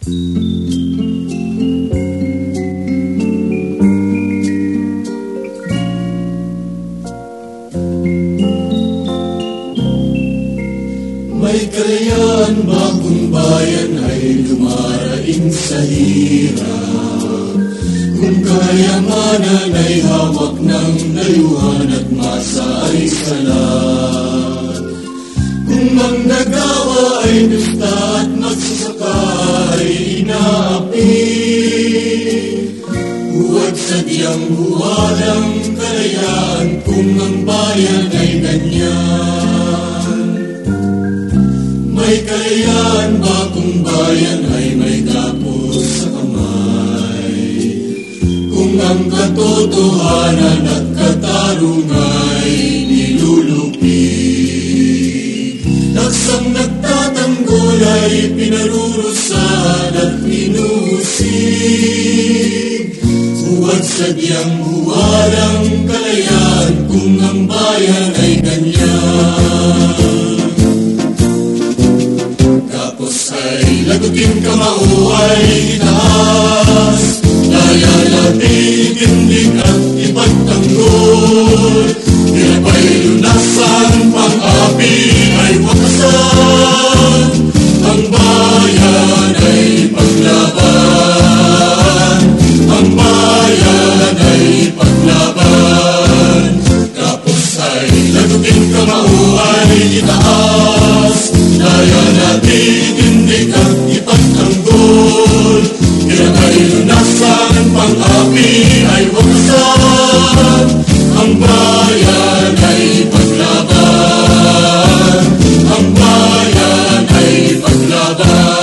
May kalayaan ba kung bayan ay dumaraing sa hirap? Kung kayamanan ay hawak ng dayuhan at masa ay salat. Sadyang huwalang kalayaan kung ang bayan ay ganyan. May kalayaan ba kung bayan ay may gapos sa kamay? Kung ang katotohanan at katarungan ay nilulupi. Nagsang nagtatanggol ay pinarurusahan Huwag sadyang huwalang kalayaan kung ang bayan ay ganyan. Tapos ay lagutin ka mauhay itaas Daya natin tindig at ipagtanggol Hirap ay lunasan, pang-api ating kamao ay itaas Laya natin tindig at ipagtanggol. Ilan ay lunasan, pang-api ay wakasan Ang bayan ay paglaban. Ang bayan ay paglaban.